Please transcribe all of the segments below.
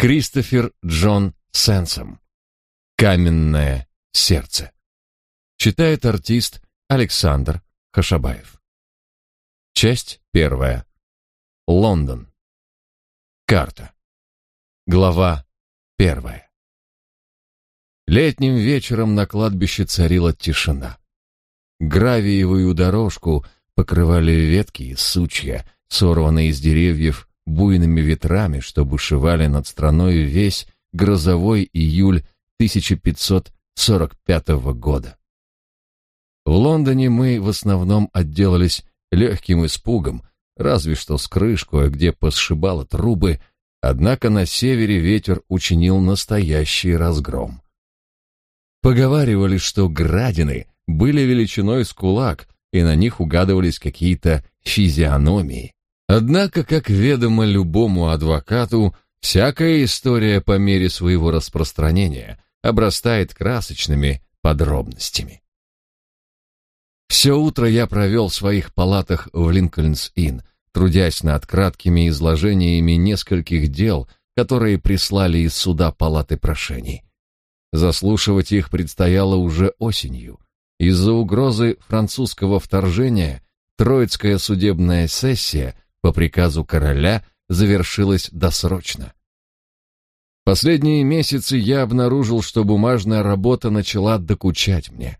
Кристофер Джон Сенсом. Каменное сердце. Читает артист Александр Хашабаев. Часть первая. Лондон. Карта. Глава первая. Летним вечером на кладбище царила тишина. Гравиевую дорожку покрывали ветки и сучья, сорванные из деревьев буйными ветрами, что бушевали над страной весь грозовой июль 1545 года. В Лондоне мы в основном отделались легким испугом, разве что с крыш кое-где посшибало трубы, однако на севере ветер учинил настоящий разгром. Поговаривали, что градины были величиной с кулак, и на них угадывались какие-то физиономии. Однако, как ведомо любому адвокату, всякая история по мере своего распространения обрастает красочными подробностями. Все утро я провел в своих палатах в Линкольнс-Инн, трудясь над краткими изложениями нескольких дел, которые прислали из суда палаты прошений. Заслушивать их предстояло уже осенью. Из-за угрозы французского вторжения Троицкая судебная сессия по приказу короля завершилась досрочно. Последние месяцы я обнаружил, что бумажная работа начала докучать мне.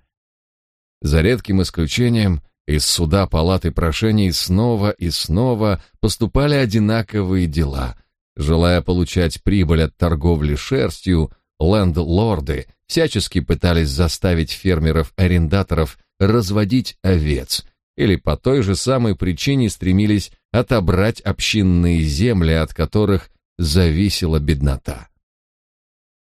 За редким исключением, из суда палаты прошений снова и снова поступали одинаковые дела. Желая получать прибыль от торговли шерстью, лендлорды всячески пытались заставить фермеров-арендаторов разводить овец, или по той же самой причине стремились отобрать общинные земли, от которых зависела беднота.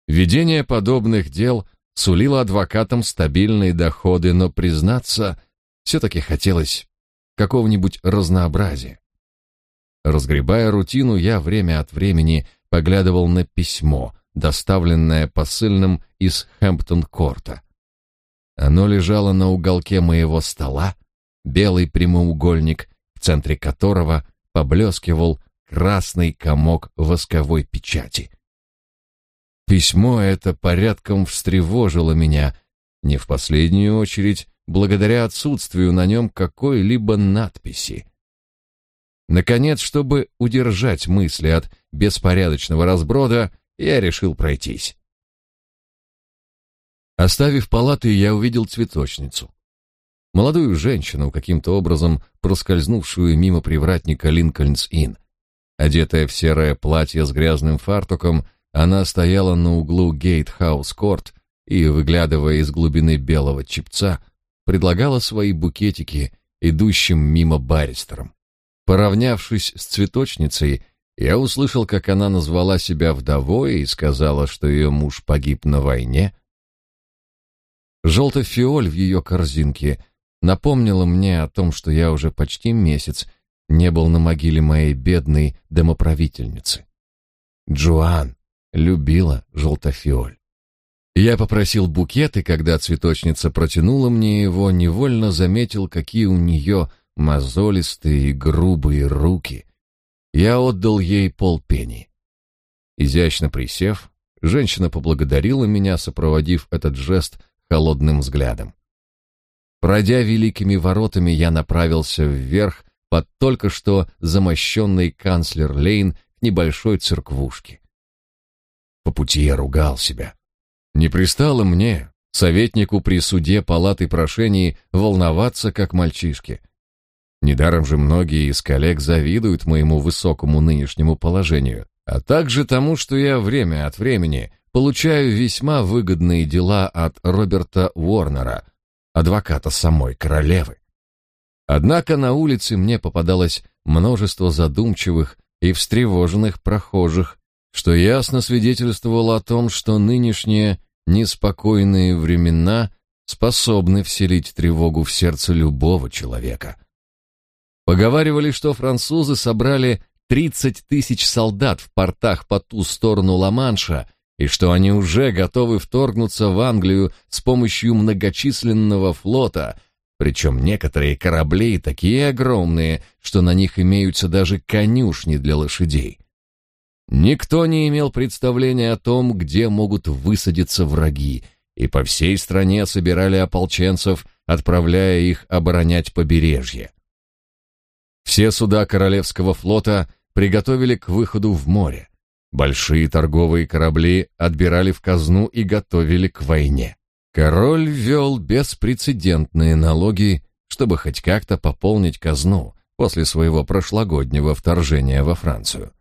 Ведение подобных дел сулило адвокатам стабильные доходы, но, признаться, все-таки хотелось какого-нибудь разнообразия. Разгребая рутину, я время от времени поглядывал на письмо, доставленное посыльным из Хэмптон-корта. Оно лежало на уголке моего стола, белый прямоугольник, в центре которого поблескивал красный комок восковой печати. Письмо это порядком встревожило меня, не в последнюю очередь благодаря отсутствию на нем какой-либо надписи. Наконец, чтобы удержать мысли от беспорядочного разброда, я решил пройтись. Оставив палаты, я увидел цветочницу. Молодую женщину, каким-то образом проскользнувшую мимо привратника Линкольнс-Инн. Одетая в серое платье с грязным фартуком, она стояла на углу Гейтхаус-Корт и, выглядывая из глубины белого чепца, предлагала свои букетики идущим мимо баристерам. Поравнявшись с цветочницей, я услышал, как она назвала себя вдовой и сказала, что ее муж погиб на войне. Желтый фиоль в ее корзинке напомнила мне о том, что я уже почти месяц не был на могиле моей бедной домоправительницы. Джоан любила желтофиоль. Я попросил букет, и когда цветочница протянула мне его, невольно заметил, какие у нее мозолистые и грубые руки. Я отдал ей полпени. Изящно присев, женщина поблагодарила меня, сопроводив этот жест холодным взглядом. Пройдя великими воротами, я направился вверх под только что замощенный канцлер-лейн к небольшой церквушке. По пути я ругал себя. Не пристало мне, советнику при суде палаты прошений, волноваться, как мальчишки. Недаром же многие из коллег завидуют моему высокому нынешнему положению, а также тому, что я время от времени получаю весьма выгодные дела от Роберта Уорнера, адвоката самой королевы. Однако на улице мне попадалось множество задумчивых и встревоженных прохожих, что ясно свидетельствовало о том, что нынешние неспокойные времена способны вселить тревогу в сердце любого человека. Поговаривали, что французы собрали 30 тысяч солдат в портах по ту сторону Ла-Манша и что они уже готовы вторгнуться в Англию с помощью многочисленного флота, причем некоторые корабли такие огромные, что на них имеются даже конюшни для лошадей. Никто не имел представления о том, где могут высадиться враги, и по всей стране собирали ополченцев, отправляя их оборонять побережье. Все суда Королевского флота приготовили к выходу в море. Большие торговые корабли отбирали в казну и готовили к войне. Король ввел беспрецедентные налоги, чтобы хоть как-то пополнить казну после своего прошлогоднего вторжения во Францию.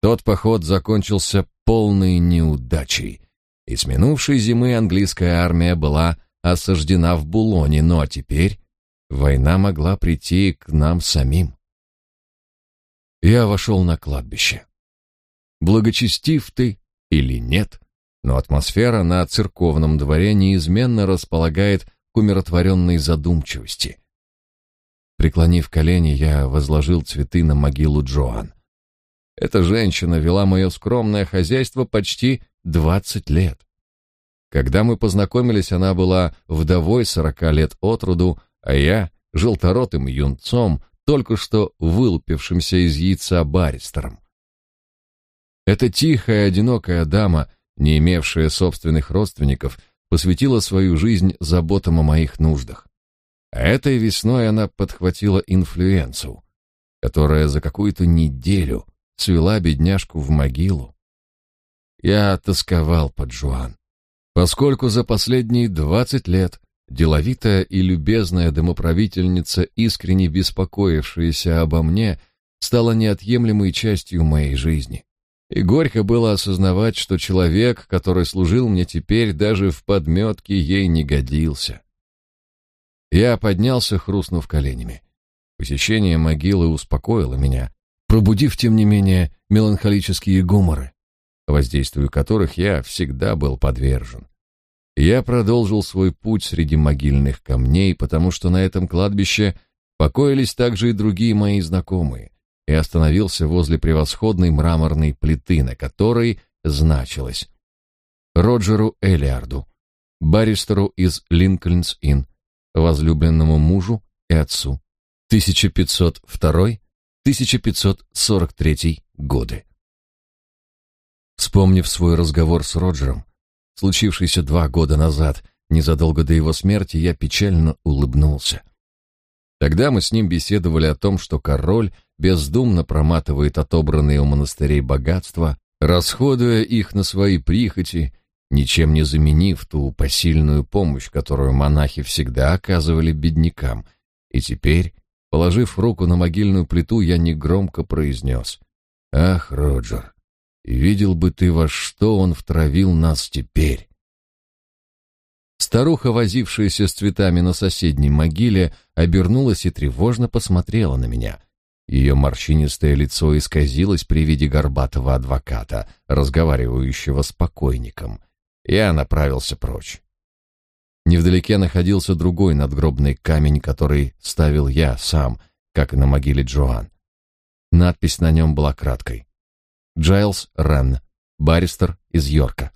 Тот поход закончился полной неудачей, и с минувшей зимы английская армия была осаждена в Булоне, но теперь война могла прийти к нам самим. Я вошел на кладбище. Благочестив ты или нет, но атмосфера на церковном дворе неизменно располагает к умиротворенной задумчивости. Преклонив колени, я возложил цветы на могилу Джоан. Эта женщина вела мое скромное хозяйство почти двадцать лет. Когда мы познакомились, она была вдовой сорока лет от роду, а я — желторотым юнцом, только что вылупившимся из яйца баристером. Эта тихая, одинокая дама, не имевшая собственных родственников, посвятила свою жизнь заботам о моих нуждах. А этой весной она подхватила инфлюенцию, которая за какую-то неделю свела бедняжку в могилу. Я тосковал по Джоан, поскольку за последние двадцать лет деловитая и любезная домоправительница, искренне беспокоившаяся обо мне, стала неотъемлемой частью моей жизни. И горько было осознавать, что человек, который служил мне теперь, даже в подметке ей не годился. Я поднялся, хрустнув коленями. Посещение могилы успокоило меня, пробудив, тем не менее, меланхолические гуморы, воздействию которых я всегда был подвержен. Я продолжил свой путь среди могильных камней, потому что на этом кладбище покоились также и другие мои знакомые, и остановился возле превосходной мраморной плиты, на которой значилось Роджеру Элиарду, баристеру из Линкольнс-Инн, возлюбленному мужу и отцу, 1502 1543 годы. Вспомнив свой разговор с Роджером, случившийся два года назад, незадолго до его смерти, я печально улыбнулся. Тогда мы с ним беседовали о том, что король бездумно проматывает отобранные у монастырей богатства, расходуя их на свои прихоти, ничем не заменив ту посильную помощь, которую монахи всегда оказывали беднякам, и теперь Положив руку на могильную плиту, я негромко произнес. «Ах, Роджер, видел бы ты, во что он втравил нас теперь!» Старуха, возившаяся с цветами на соседней могиле, обернулась и тревожно посмотрела на меня. Ее морщинистое лицо исказилось при виде горбатого адвоката, разговаривающего с покойником. Я направился прочь. Невдалеке находился другой надгробный камень, который ставил я сам, как и на могиле Джоан. Надпись на нем была краткой. Джайлс Рен, баристер из Йорка.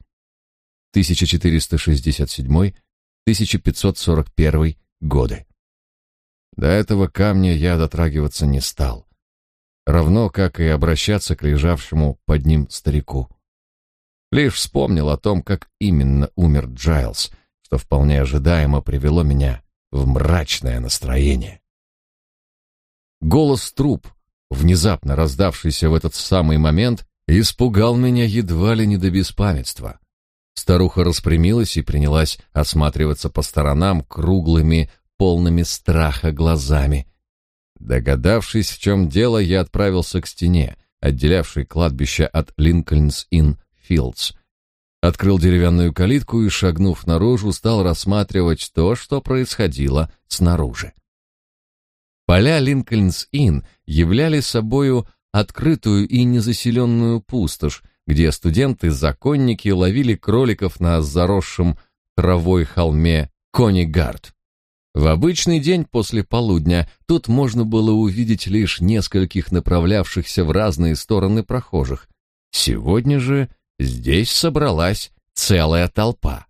1467-1541 годы. До этого камня я дотрагиваться не стал, равно как и обращаться к лежавшему под ним старику. Лишь вспомнил о том, как именно умер Джайлс — что вполне ожидаемо привело меня в мрачное настроение. Голос труп, внезапно раздавшийся в этот самый момент, испугал меня едва ли не до беспамятства. Старуха распрямилась и принялась осматриваться по сторонам круглыми, полными страха глазами. Догадавшись, в чем дело, я отправился к стене, отделявшей кладбище от Линкольнс-Ин-Филдс, открыл деревянную калитку и, шагнув наружу, стал рассматривать то, что происходило снаружи. Поля Линкольнс-Инн являли собою открытую и незаселенную пустошь, где студенты-законники ловили кроликов на заросшем травой холме Конигард. В обычный день после полудня тут можно было увидеть лишь нескольких направлявшихся в разные стороны прохожих. Сегодня же Здесь собралась целая толпа.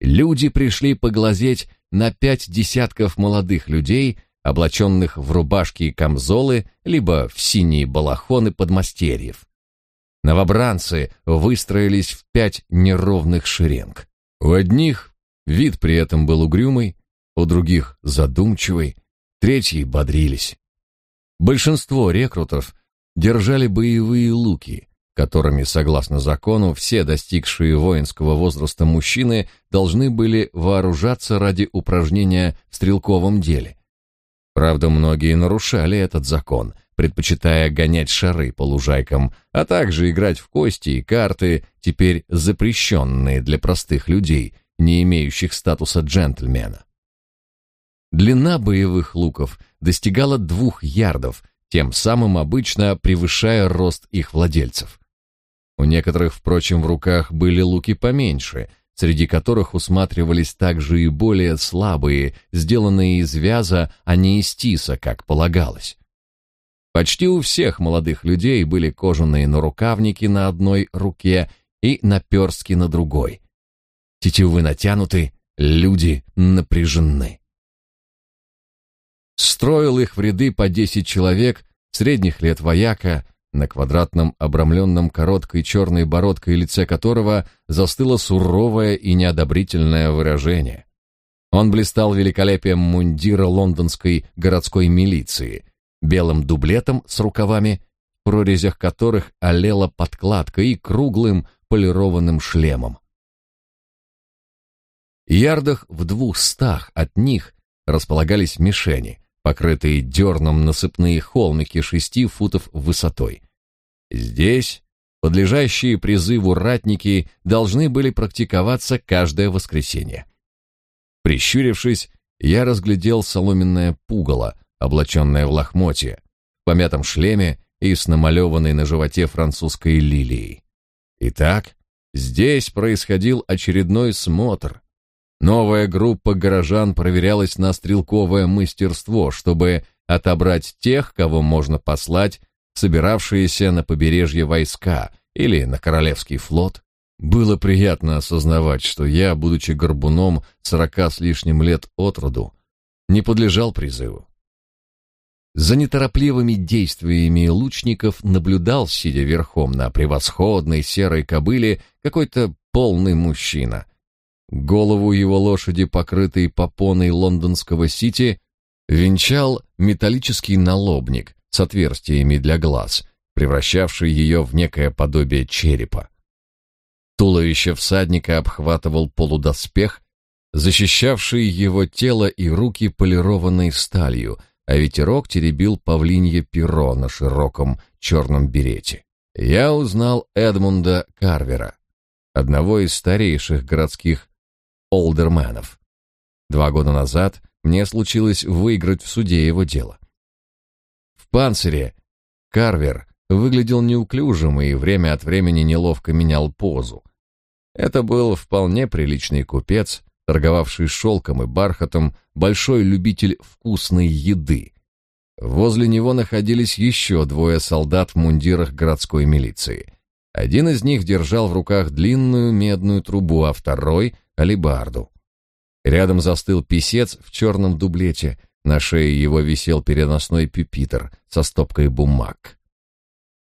Люди пришли поглазеть на пять десятков молодых людей, облаченных в рубашки и камзолы, либо в синие балахоны подмастерьев. Новобранцы выстроились в пять неровных шеренг. У одних вид при этом был угрюмый, у других задумчивый, третьи бодрились. Большинство рекрутов держали боевые луки, которыми, согласно закону, все достигшие воинского возраста мужчины должны были вооружаться ради упражнения в стрелковом деле. Правда, многие нарушали этот закон, предпочитая гонять шары по лужайкам, а также играть в кости и карты, теперь запрещенные для простых людей, не имеющих статуса джентльмена. Длина боевых луков достигала двух ярдов, тем самым обычно превышая рост их владельцев. У некоторых, впрочем, в руках были луки поменьше, среди которых усматривались также и более слабые, сделанные из вяза, а не из тиса, как полагалось. Почти у всех молодых людей были кожаные нарукавники на одной руке и наперстки на другой. Тетивы натянуты, люди напряжены. Строил их в ряды по десять человек, средних лет вояка, на квадратном обрамленном короткой черной бородкой лице которого застыло суровое и неодобрительное выражение. Он блистал великолепием мундира лондонской городской милиции, белым дублетом с рукавами, в прорезях которых олела подкладка и круглым полированным шлемом. Ярдах в двухстах от них располагались мишени, покрытые дерном насыпные холмики шести футов высотой. Здесь подлежащие призыву ратники должны были практиковаться каждое воскресенье. Прищурившись, я разглядел соломенное пугало, облаченное в лохмотье, в помятом шлеме и с намалеванной на животе французской лилией. Итак, здесь происходил очередной смотр, Новая группа горожан проверялась на стрелковое мастерство, чтобы отобрать тех, кого можно послать, собиравшиеся на побережье войска или на Королевский флот. Было приятно осознавать, что я, будучи горбуном сорока с лишним лет от роду, не подлежал призыву. За неторопливыми действиями лучников наблюдал, сидя верхом на превосходной серой кобыле, какой-то полный мужчина, Голову его лошади, покрытой попоной лондонского сити, венчал металлический налобник с отверстиями для глаз, превращавший ее в некое подобие черепа. Туловище всадника обхватывал полудоспех, защищавший его тело и руки полированной сталью, а ветерок теребил павлинье перо на широком черном берете. Я узнал Эдмунда Карвера, одного из старейших городских олдерменов. Два года назад мне случилось выиграть в суде его дело. В панцире Карвер выглядел неуклюжим и время от времени неловко менял позу. Это был вполне приличный купец, торговавший шелком и бархатом, большой любитель вкусной еды. Возле него находились еще двое солдат в мундирах городской милиции. Один из них держал в руках длинную медную трубу, а второй алебарду. Рядом застыл писец в черном дублете, на шее его висел переносной пюпитр со стопкой бумаг.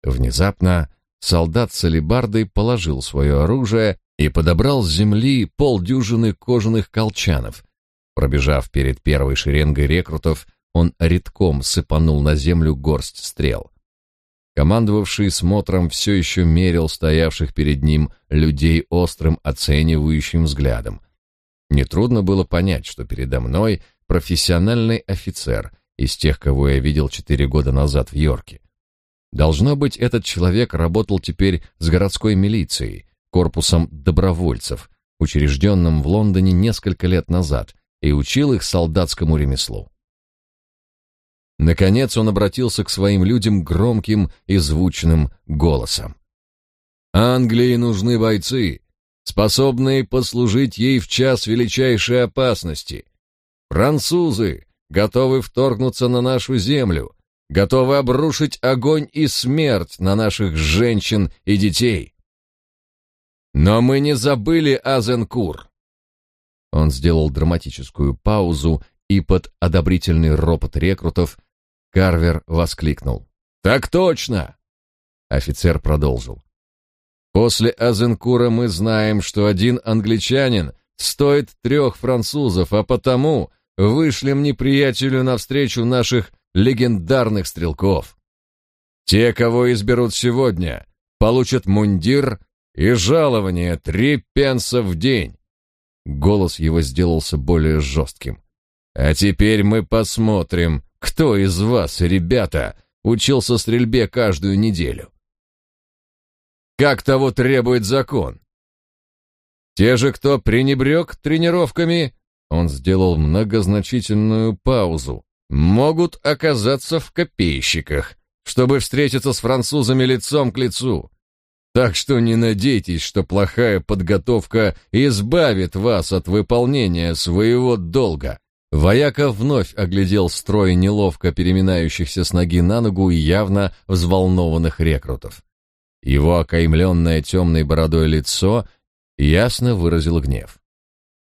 Внезапно солдат с алебардой положил свое оружие и подобрал с земли полдюжины кожаных колчанов. Пробежав перед первой шеренгой рекрутов, он редком сыпанул на землю горсть стрел. Командовавший смотром все еще мерил стоявших перед ним людей острым оценивающим взглядом. Нетрудно было понять, что передо мной профессиональный офицер из тех, кого я видел четыре года назад в Йорке. Должно быть, этот человек работал теперь с городской милицией, корпусом добровольцев, учрежденным в Лондоне несколько лет назад, и учил их солдатскому ремеслу. Наконец он обратился к своим людям громким и звучным голосом. «Англии нужны бойцы, способные послужить ей в час величайшей опасности. Французы готовы вторгнуться на нашу землю, готовы обрушить огонь и смерть на наших женщин и детей. Но мы не забыли Азенкур». Он сделал драматическую паузу и под одобрительный ропот рекрутов Карвер воскликнул. «Так точно!» Офицер продолжил. После Азенкура мы знаем, что один англичанин стоит трех французов, а потому вышлем неприятелю навстречу наших легендарных стрелков. Те, кого изберут сегодня, получат мундир и жалование три пенса в день. Голос его сделался более жестким. А теперь мы посмотрим, кто из вас, ребята, учился стрельбе каждую неделю. Как того требует закон. Те же, кто пренебрег тренировками, он сделал многозначительную паузу, могут оказаться в копейщиках, чтобы встретиться с французами лицом к лицу. Так что не надейтесь, что плохая подготовка избавит вас от выполнения своего долга. Вояка вновь оглядел строй неловко переминающихся с ноги на ногу и явно взволнованных рекрутов. Его окаймленное темной бородой лицо ясно выразило гнев.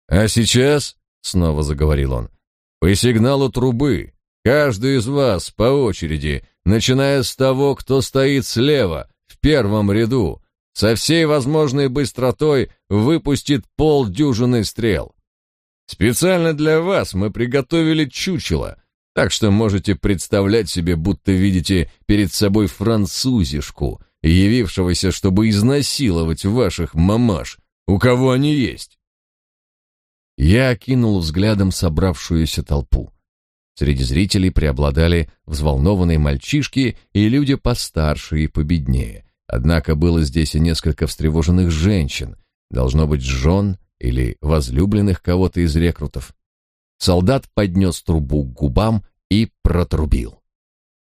«А сейчас», — снова заговорил он, — «по сигналу трубы каждый из вас по очереди, начиная с того, кто стоит слева, в первом ряду, со всей возможной быстротой выпустит полдюжины стрел. Специально для вас мы приготовили чучело, так что можете представлять себе, будто видите перед собой французишку, явившегося, чтобы изнасиловать ваших мамаш, у кого они есть. Я окинул взглядом собравшуюся толпу. Среди зрителей преобладали взволнованные мальчишки и люди постарше и победнее. Однако было здесь и несколько встревоженных женщин, должно быть, жен или возлюбленных кого-то из рекрутов. Солдат поднес трубу к губам и протрубил.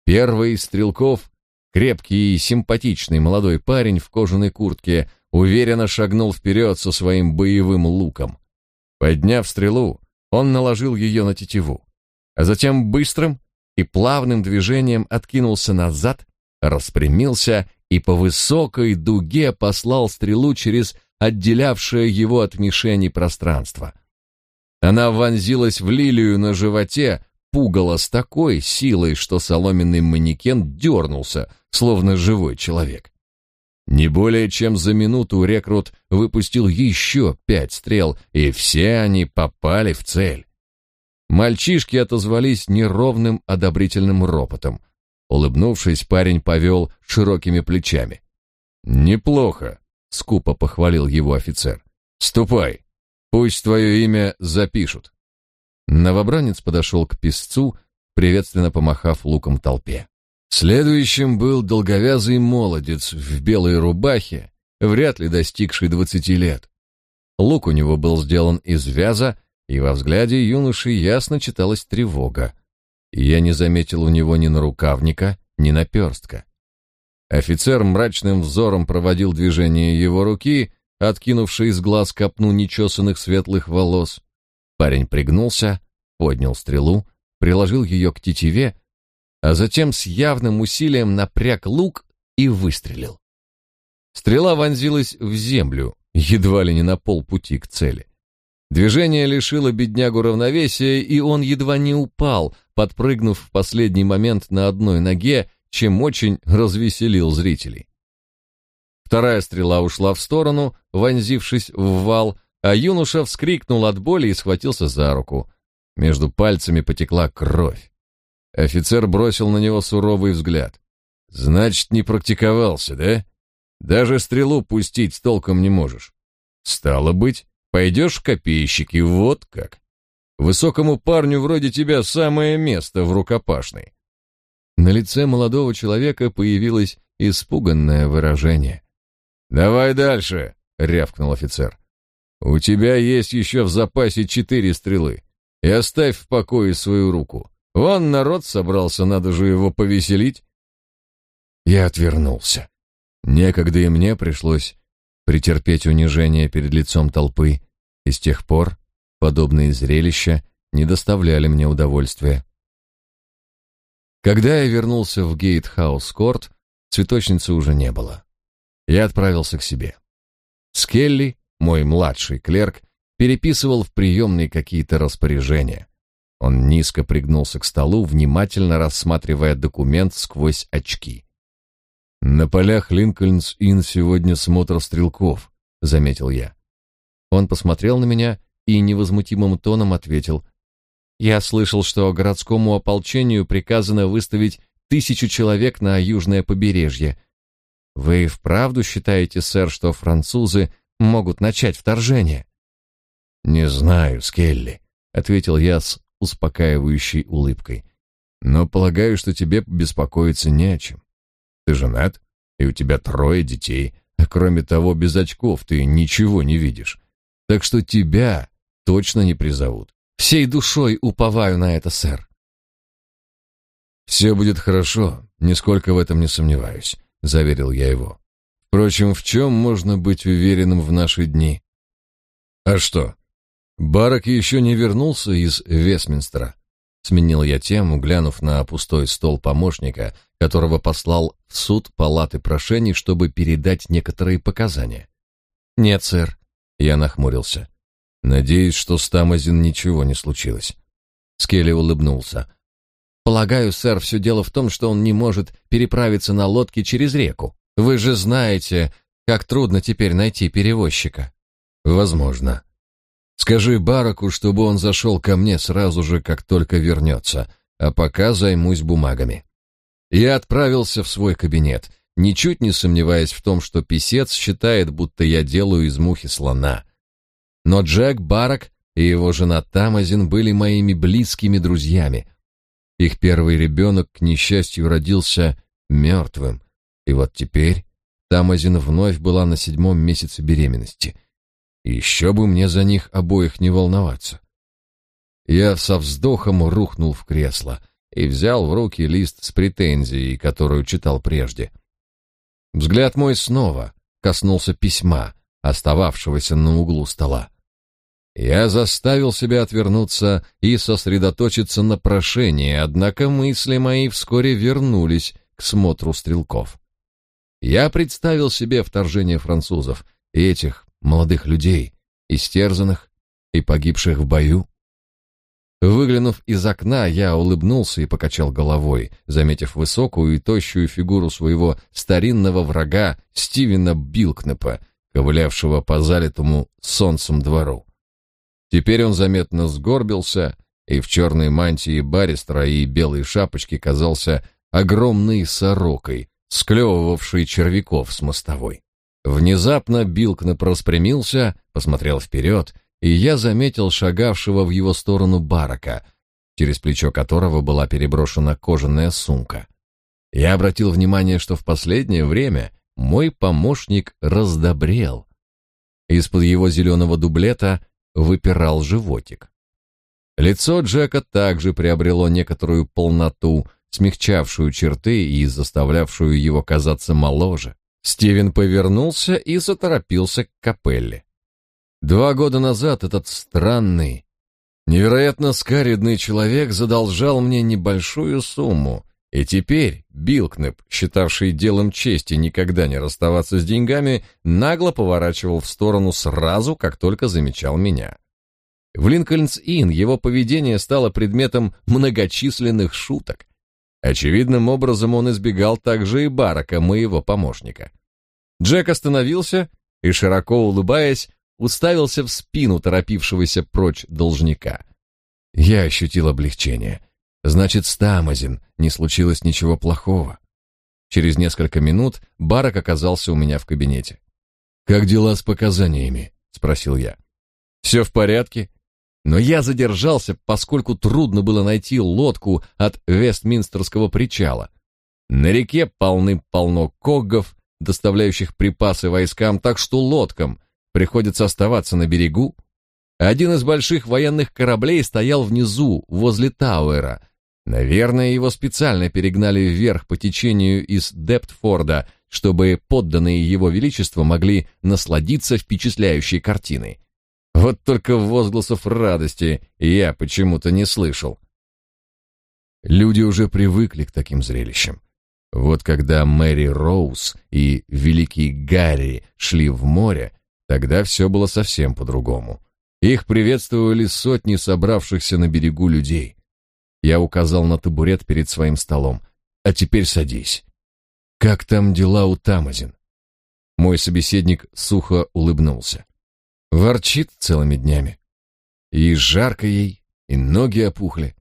Первый из стрелков, крепкий и симпатичный молодой парень в кожаной куртке, уверенно шагнул вперед со своим боевым луком. Подняв стрелу, он наложил ее на тетиву, а затем быстрым и плавным движением откинулся назад, распрямился и по высокой дуге послал стрелу через отделявшее его от мишени пространство. Она вонзилась в лилию на животе, пугало с такой силой, что соломенный манекен дернулся, словно живой человек. Не более чем за минуту рекрут выпустил еще пять стрел, и все они попали в цель. Мальчишки отозвались неровным одобрительным ропотом. Улыбнувшись, парень повел широкими плечами. «Неплохо», — скупо похвалил его офицер. «Ступай, пусть твое имя запишут». Новобранец подошел к песцу, приветственно помахав луком толпе. Следующим был долговязый молодец в белой рубахе, вряд ли достигший двадцати лет. Лук у него был сделан из вяза, и во взгляде юноши ясно читалась тревога я не заметил у него ни нарукавника, ни наперстка. Офицер мрачным взором проводил движение его руки, откинувший из глаз копну нечесанных светлых волос. Парень пригнулся, поднял стрелу, приложил ее к тетиве, а затем с явным усилием напряг лук и выстрелил. Стрела вонзилась в землю, едва ли не на полпути к цели. Движение лишило беднягу равновесия, и он едва не упал, подпрыгнув в последний момент на одной ноге, чем очень развеселил зрителей. Вторая стрела ушла в сторону, вонзившись в вал, а юноша вскрикнул от боли и схватился за руку. Между пальцами потекла кровь. Офицер бросил на него суровый взгляд. «Значит, не практиковался, да? Даже стрелу пустить толком не можешь. Стало быть, Пойдешь в копейщики, вот как. Высокому парню вроде тебя самое место в рукопашной. На лице молодого человека появилось испуганное выражение. «Давай дальше», — рявкнул офицер. «У тебя есть еще в запасе четыре стрелы. И оставь в покое свою руку. Вон народ собрался, надо же его повеселить». Я отвернулся. Некогда и мне пришлось претерпеть унижение перед лицом толпы, и с тех пор подобные зрелища не доставляли мне удовольствия. Когда я вернулся в Гейтхаус-корт, цветочницы уже не было. Я отправился к себе. Скелли, мой младший клерк, переписывал в приемной какие-то распоряжения. Он низко пригнулся к столу, внимательно рассматривая документ сквозь очки. На полях Линкольнс-Инн сегодня смотр стрелков, заметил я. Он посмотрел на меня и невозмутимым тоном ответил: "Я слышал, что городскому ополчению приказано выставить тысячу человек на южное побережье. Вы вправду считаете, сэр, что французы могут начать вторжение?" Не знаю, Скелли, ответил я с успокаивающей улыбкой. Но полагаю, что тебе беспокоиться не о чем. Ты женат, и у тебя трое детей, а кроме того, без очков ты ничего не видишь. Так что тебя точно не призовут. Всей душой уповаю на это, сэр. Все будет хорошо, нисколько в этом не сомневаюсь, заверил я его. Впрочем, в чем можно быть уверенным в наши дни? А что? Барак еще не вернулся из Вестминстера. Сменил я тему, глянув на пустой стол помощника, которого послал в суд палаты прошений, чтобы передать некоторые показания. Нет, сэр, я нахмурился. Надеюсь, что с Тамазин ничего не случилось. Скелли улыбнулся. Полагаю, сэр, все дело в том, что он не может переправиться на лодке через реку. Вы же знаете, как трудно теперь найти перевозчика. Возможно. Скажи Бараку, чтобы он зашел ко мне сразу же, как только вернется, а пока займусь бумагами. Я отправился в свой кабинет, ничуть не сомневаясь в том, что писец считает, будто я делаю из мухи слона. Но Джек Барак и его жена Тамазин были моими близкими друзьями. Их первый ребенок, к несчастью, родился мертвым, и вот теперь Тамазин вновь была на седьмом месяце беременности — еще бы мне за них обоих не волноваться. Я со вздохом рухнул в кресло и взял в руки лист с претензией, которую читал прежде. Взгляд мой снова коснулся письма, остававшегося на углу стола. Я заставил себя отвернуться и сосредоточиться на прошении, однако мысли мои вскоре вернулись к смотру стрелков. Я представил себе вторжение французов и этих молодых людей, истерзанных и погибших в бою. Выглянув из окна, я улыбнулся и покачал головой, заметив высокую и тощую фигуру своего старинного врага Стивена Билкнепа, ковылявшего по залитому солнцем двору. Теперь он заметно сгорбился, и в черной мантии баристра и белой шапочке казался огромной сорокой, склевывавшей червяков с мостовой. Внезапно Билкнеп распрямился, посмотрел вперед, и я заметил шагавшего в его сторону барака, через плечо которого была переброшена кожаная сумка. Я обратил внимание, что в последнее время мой помощник раздобрел. Из-под его зеленого дублета выпирал животик. Лицо Джека также приобрело некоторую полноту, смягчавшую черты и заставлявшую его казаться моложе. Стивен повернулся и заторопился к капелле. Два года назад этот странный, невероятно скаридный человек задолжал мне небольшую сумму, и теперь Билкнеп, считавший делом чести никогда не расставаться с деньгами, нагло поворачивал в сторону сразу, как только замечал меня. В Линкольнс-Инн его поведение стало предметом многочисленных шуток. Очевидным образом он избегал также и Барака, моего помощника. Джек остановился и, широко улыбаясь, уставился в спину торопившегося прочь должника. Я ощутил облегчение. Значит, с Тамазин не случилось ничего плохого. Через несколько минут Барак оказался у меня в кабинете. «Как дела с показаниями?» — спросил я. «Все в порядке но я задержался, поскольку трудно было найти лодку от Вестминстерского причала. На реке полны-полно коггов, доставляющих припасы войскам, так что лодкам приходится оставаться на берегу. Один из больших военных кораблей стоял внизу, возле Тауэра. Наверное, его специально перегнали вверх по течению из Дептфорда, чтобы подданные его величества могли насладиться впечатляющей картиной. Вот только возгласов радости я почему-то не слышал. Люди уже привыкли к таким зрелищам. Вот когда Мэри Роуз и великий Гарри шли в море, тогда все было совсем по-другому. Их приветствовали сотни собравшихся на берегу людей. Я указал на табурет перед своим столом. «А теперь садись». Как там дела у Тамазин? Мой собеседник сухо улыбнулся. Ворчит целыми днями. И жарко ей, и ноги опухли.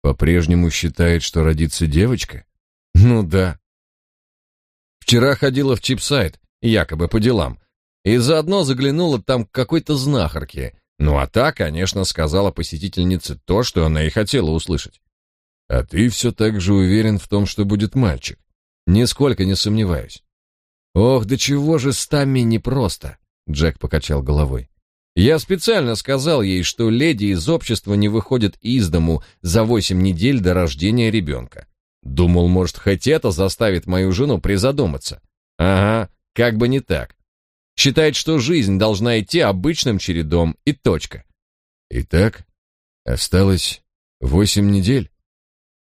По-прежнему считает, что родится девочка? Ну да. Вчера ходила в чипсайт, якобы по делам, и заодно заглянула там к какой-то знахарке. Ну а та, конечно, сказала посетительнице то, что она и хотела услышать. А ты все так же уверен в том, что будет мальчик? Нисколько не сомневаюсь. Ох, да чего же с Тамми непросто, Джек покачал головой. Я специально сказал ей, что леди из общества не выходят из дому за восемь недель до рождения ребенка. Думал, может, хоть это заставит мою жену призадуматься. Ага, как бы не так. Считает, что жизнь должна идти обычным чередом и точка. Итак, осталось восемь недель.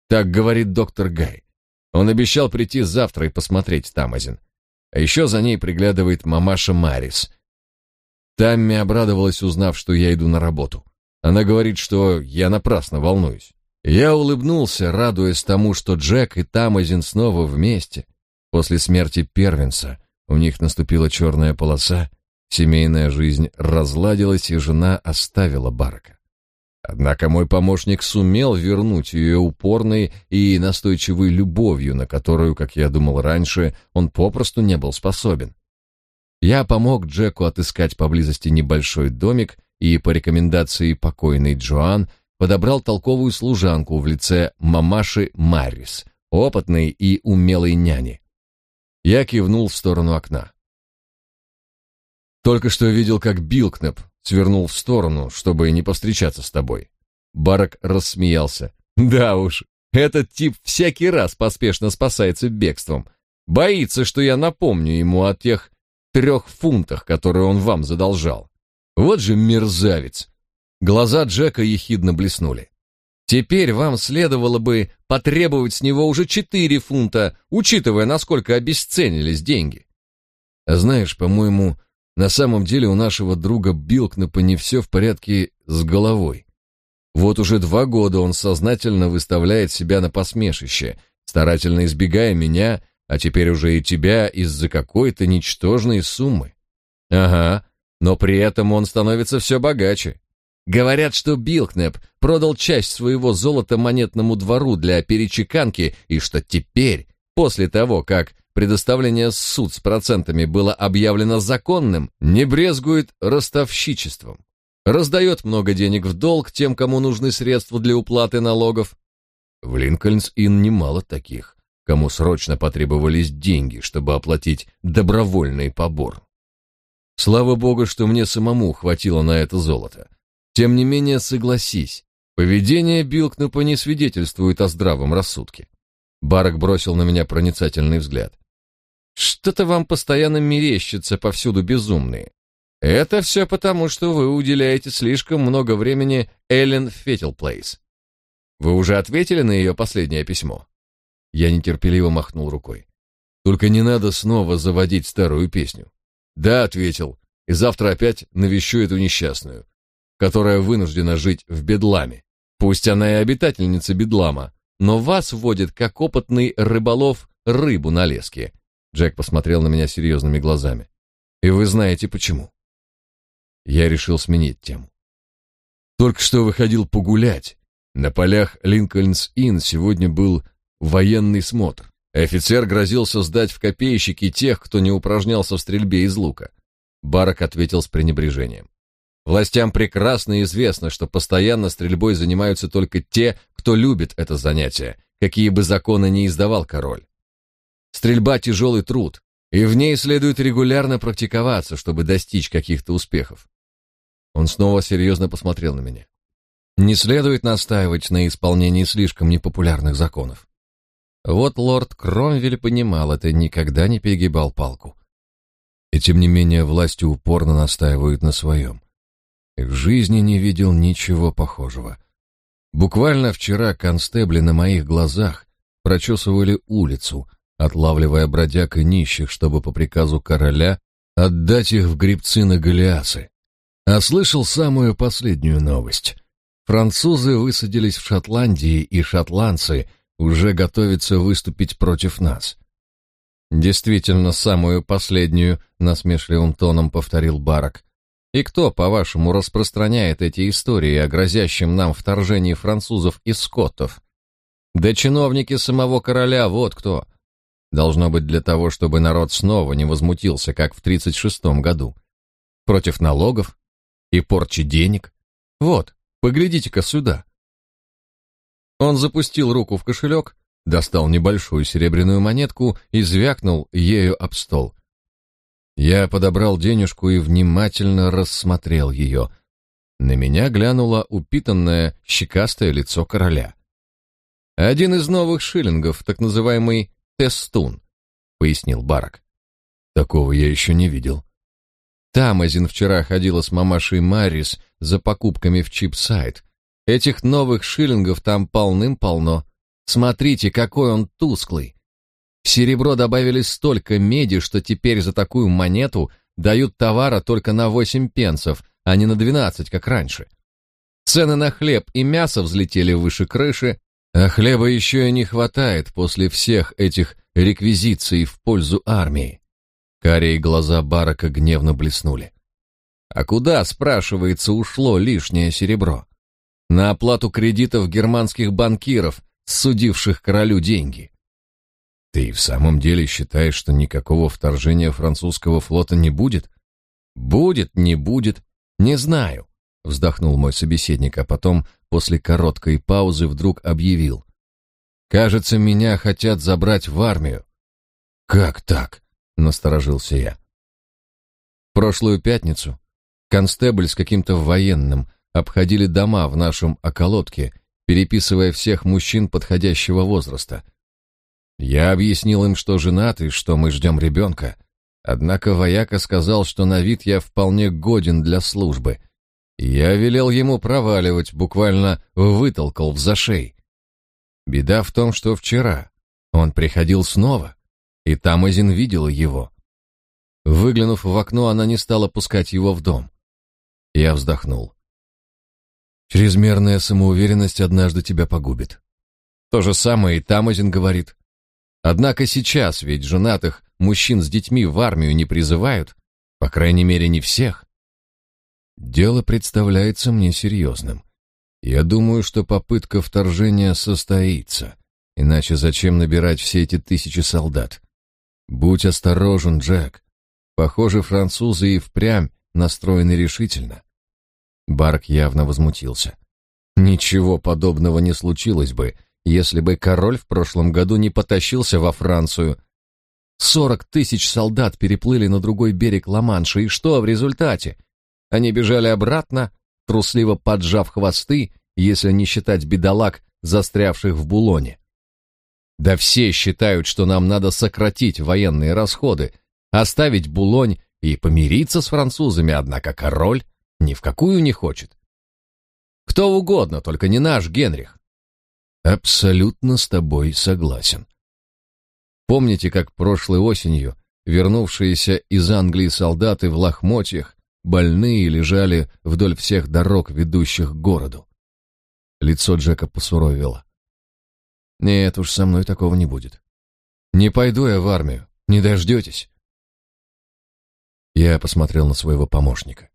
Так говорит доктор Гай. Он обещал прийти завтра и посмотреть Тамазин. А еще за ней приглядывает мамаша Марис. Тамми обрадовалась, узнав, что я иду на работу. Она говорит, что я напрасно волнуюсь. Я улыбнулся, радуясь тому, что Джек и Тамазин снова вместе. После смерти первенца у них наступила черная полоса, семейная жизнь разладилась, и жена оставила Барака. Однако мой помощник сумел вернуть ее упорной и настойчивой любовью, на которую, как я думал раньше, он попросту не был способен. Я помог Джеку отыскать поблизости небольшой домик и по рекомендации покойной Джоан подобрал толковую служанку в лице мамаши Маррис, опытной и умелой няни. Я кивнул в сторону окна. Только что видел, как Билкнеп свернул в сторону, чтобы не повстречаться с тобой. Барак рассмеялся. Да уж, этот тип всякий раз поспешно спасается бегством. Боится, что я напомню ему о тех трех фунтах, которые он вам задолжал. Вот же мерзавец. Глаза Джека ехидно блеснули. Теперь вам следовало бы потребовать с него уже четыре фунта, учитывая, насколько обесценились деньги. А знаешь, по-моему, на самом деле у нашего друга Билкнапа не все в порядке с головой. Вот уже два года он сознательно выставляет себя на посмешище, старательно избегая меня, а теперь уже и тебя из-за какой-то ничтожной суммы. Ага, но при этом он становится все богаче. Говорят, что Билкнеп продал часть своего золота монетному двору для перечеканки, и что теперь, после того, как предоставление суд с процентами было объявлено законным, не брезгует ростовщичеством. Раздает много денег в долг тем, кому нужны средства для уплаты налогов. В Линкольнс-Инн немало таких, кому срочно потребовались деньги, чтобы оплатить добровольный побор. Слава богу, что мне самому хватило на это золото. Тем не менее, согласись, поведение Билкнупа не свидетельствует о здравом рассудке. Барак бросил на меня проницательный взгляд. Что-то вам постоянно мерещится повсюду безумные. Это все потому, что вы уделяете слишком много времени Эллен Феттелплейс. Вы уже ответили на ее последнее письмо? Я нетерпеливо махнул рукой. Только не надо снова заводить старую песню. Да, ответил, и завтра опять навещу эту несчастную которая вынуждена жить в бедламе. Пусть она и обитательница бедлама, но вас вводит как опытный рыболов рыбу на леске. Джек посмотрел на меня серьезными глазами. И вы знаете почему. Я решил сменить тему. Только что выходил погулять. На полях Линкольнс-Инн сегодня был военный смотр. Офицер грозился сдать в копейщики тех, кто не упражнялся в стрельбе из лука. Барак ответил с пренебрежением. Властям прекрасно известно, что постоянно стрельбой занимаются только те, кто любит это занятие, какие бы законы ни издавал король. Стрельба – тяжелый труд, и в ней следует регулярно практиковаться, чтобы достичь каких-то успехов. Он снова серьезно посмотрел на меня. Не следует настаивать на исполнении слишком непопулярных законов. Вот лорд Кромвель понимал это, никогда не перегибал палку. И тем не менее власти упорно настаивают на своем. В жизни не видел ничего похожего. Буквально вчера констебли на моих глазах прочесывали улицу, отлавливая бродяг и нищих, чтобы по приказу короля отдать их в грибцы на Голиасы. А слышал самую последнюю новость. Французы высадились в Шотландии, и шотландцы уже готовятся выступить против нас. Действительно, самую последнюю, насмешливым тоном повторил Барак. И кто, по-вашему, распространяет эти истории о грозящем нам вторжении французов и скоттов? Да чиновники самого короля, вот кто. Должно быть для того, чтобы народ снова не возмутился, как в 36-м году. Против налогов и порчи денег. Вот, поглядите-ка сюда. Он запустил руку в кошелек, достал небольшую серебряную монетку и звякнул ею об стол. Я подобрал денежку и внимательно рассмотрел ее. На меня глянуло упитанное, щекастое лицо короля. Один из новых шиллингов, так называемый тестун, пояснил Барак. Такого я еще не видел. Тамазин вчера ходила с мамашей Марис за покупками в чипсайт. Этих новых шиллингов там полным-полно. Смотрите, какой он тусклый. В серебро добавили столько меди, что теперь за такую монету дают товара только на 8 пенсов, а не на 12, как раньше. Цены на хлеб и мясо взлетели выше крыши, а хлеба еще и не хватает после всех этих реквизиций в пользу армии. Карие глаза Барака гневно блеснули. А куда, спрашивается, ушло лишнее серебро? На оплату кредитов германских банкиров, судивших королю деньги. Ты в самом деле считаешь, что никакого вторжения французского флота не будет? Будет, не будет, не знаю, вздохнул мой собеседник, а потом после короткой паузы вдруг объявил: "Кажется, меня хотят забрать в армию". Как так? насторожился я. Прошлую пятницу констебль с каким-то военным обходили дома в нашем околотке, переписывая всех мужчин подходящего возраста. Я объяснил им, что женат и что мы ждем ребенка. Однако вояка сказал, что на вид я вполне годен для службы. Я велел ему проваливать, буквально вытолкал в зашей. Беда в том, что вчера он приходил снова, и Тамазин видела его. Выглянув в окно, она не стала пускать его в дом. Я вздохнул. Чрезмерная самоуверенность однажды тебя погубит. То же самое и Тамазин говорит. Однако сейчас ведь женатых мужчин с детьми в армию не призывают, по крайней мере, не всех. Дело представляется мне серьезным. Я думаю, что попытка вторжения состоится, иначе зачем набирать все эти тысячи солдат? Будь осторожен, Джек. Похоже, французы и впрямь настроены решительно. Барк явно возмутился. Ничего подобного не случилось бы, если бы король в прошлом году не потащился во Францию. Сорок тысяч солдат переплыли на другой берег Ла-Манша, и что в результате? Они бежали обратно, трусливо поджав хвосты, если не считать бедолаг, застрявших в Булоне. Да все считают, что нам надо сократить военные расходы, оставить Булонь и помириться с французами, однако король ни в какую не хочет. Кто угодно, только не наш Генрих. Абсолютно с тобой согласен. Помните, как прошлой осенью вернувшиеся из Англии солдаты в лохмотьях, больные, лежали вдоль всех дорог, ведущих к городу? Лицо Джека посуровило. Нет уж, со мной такого не будет. Не пойду я в армию, не дождетесь. Я посмотрел на своего помощника.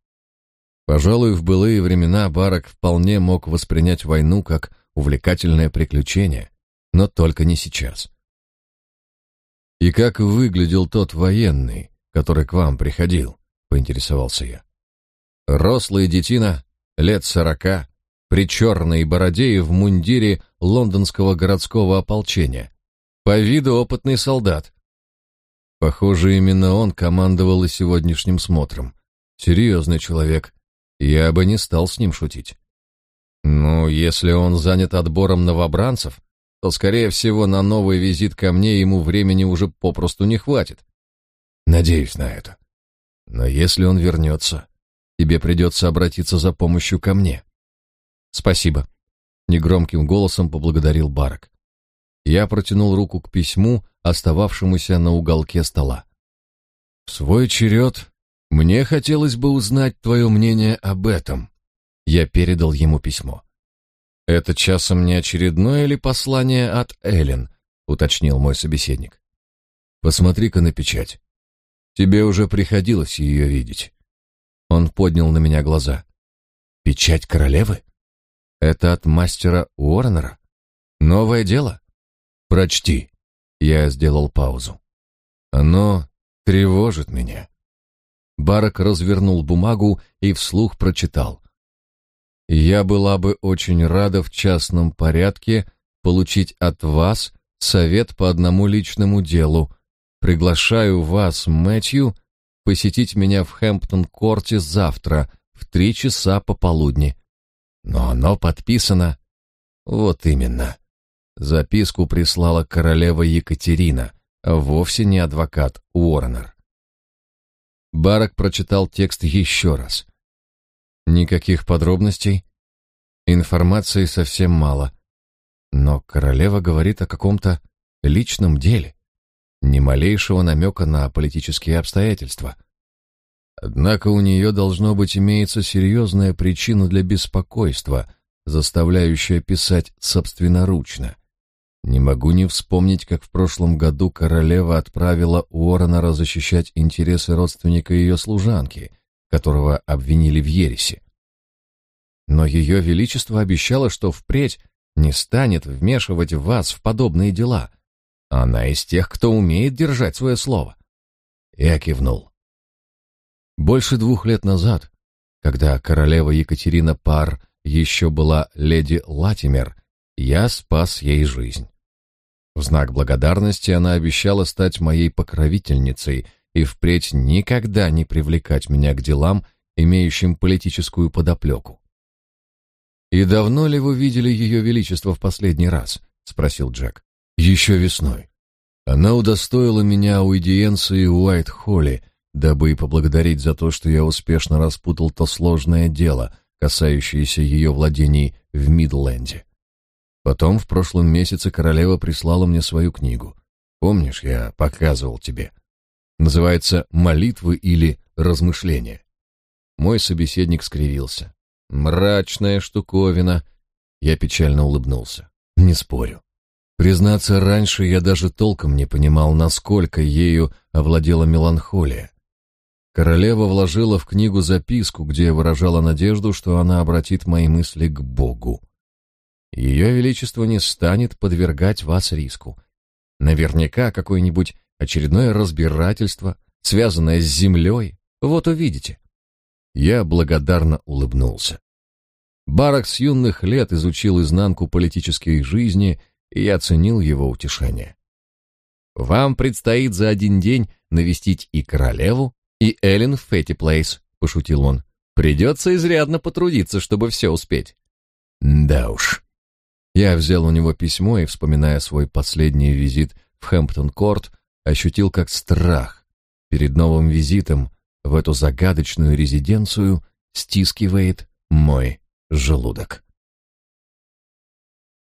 Пожалуй, в былые времена Барак вполне мог воспринять войну как увлекательное приключение, но только не сейчас. И как выглядел тот военный, который к вам приходил, поинтересовался я. Рослый детина, лет сорока, при черной бороде и в мундире лондонского городского ополчения. По виду опытный солдат. Похоже, именно он командовал и сегодняшним смотром. Серьезный человек. Я бы не стал с ним шутить. Ну, если он занят отбором новобранцев, то, скорее всего, на новый визит ко мне ему времени уже попросту не хватит. Надеюсь на это. Но если он вернется, тебе придется обратиться за помощью ко мне. Спасибо. Негромким голосом поблагодарил Барак. Я протянул руку к письму, остававшемуся на уголке стола. В свой черед мне хотелось бы узнать твое мнение об этом. Я передал ему письмо. Это часом не очередное ли послание от Эллен, уточнил мой собеседник. Посмотри-ка на печать. Тебе уже приходилось ее видеть. Он поднял на меня глаза. Печать королевы? Это от мастера Уорнера? Новое дело? Прочти. Я сделал паузу. Оно тревожит меня. Барак развернул бумагу и вслух прочитал. Я была бы очень рада в частном порядке получить от вас совет по одному личному делу. Приглашаю вас, Мэтью, посетить меня в Хэмптон-корте завтра в три часа пополудни. Но оно подписано. Вот именно. Записку прислала королева Екатерина, а вовсе не адвокат Уорнер. Барак прочитал текст еще раз. Никаких подробностей. Информации совсем мало. Но королева говорит о каком-то личном деле. Ни малейшего намека на политические обстоятельства. Однако у нее, должно быть, имеется серьезная причина для беспокойства, заставляющая писать собственноручно. Не могу не вспомнить, как в прошлом году королева отправила Уоррена защищать интересы родственника ее служанки, которого обвинили в ересе. Но ее величество обещало, что впредь не станет вмешивать вас в подобные дела. Она из тех, кто умеет держать свое слово. Я кивнул. Больше двух лет назад, когда королева Екатерина Пар еще была леди Латимер, я спас ей жизнь. В знак благодарности она обещала стать моей покровительницей и впредь никогда не привлекать меня к делам, имеющим политическую подоплеку. «И давно ли вы видели ее величество в последний раз?» — спросил Джек. «Еще весной. Она удостоила меня аудиенции в Уайт-Холле, дабы и поблагодарить за то, что я успешно распутал то сложное дело, касающееся ее владений в Мидленде. Потом в прошлом месяце королева прислала мне свою книгу. Помнишь, я показывал тебе? Называется «Молитвы» или «Размышления». Мой собеседник скривился. Мрачная штуковина. Я печально улыбнулся. Не спорю. Признаться, раньше я даже толком не понимал, насколько ею овладела меланхолия. Королева вложила в книгу записку, где выражала надежду, что она обратит мои мысли к Богу. Ее величество не станет подвергать вас риску. Наверняка какое-нибудь очередное разбирательство, связанное с землей. Вот увидите. Я благодарно улыбнулся. Барак с юных лет изучил изнанку политической жизни, и оценил его утешение. «Вам предстоит за один день навестить и королеву, и Эллен в Фетти Плейс», — пошутил он. «Придется изрядно потрудиться, чтобы все успеть». «Да уж». Я взял у него письмо и, вспоминая свой последний визит в Хэмптон-Корт, ощутил как страх перед новым визитом в эту загадочную резиденцию стискивает мой желудок.